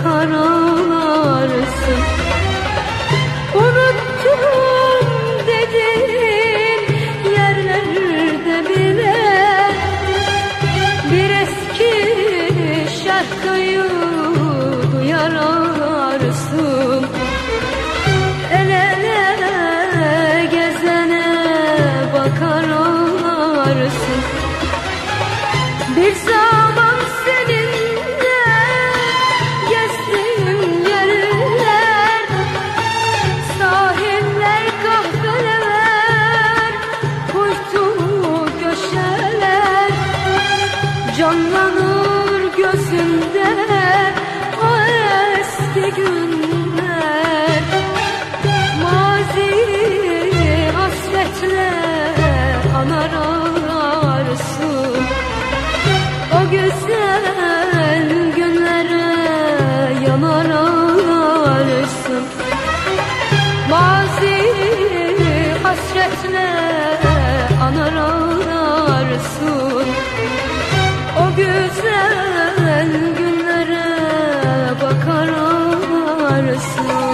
kara you. slow.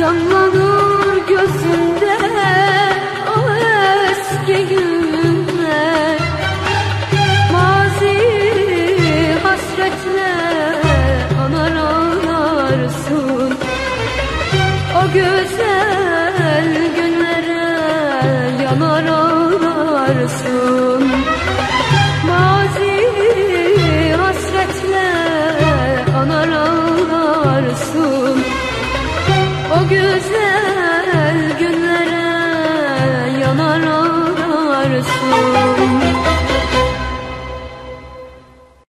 Canlanır gözünde o eski günler. Mazi hasretle anar ağlarsın. O güzel günlere yanar ağlarsın. O güzel günlere yanar ağlarsın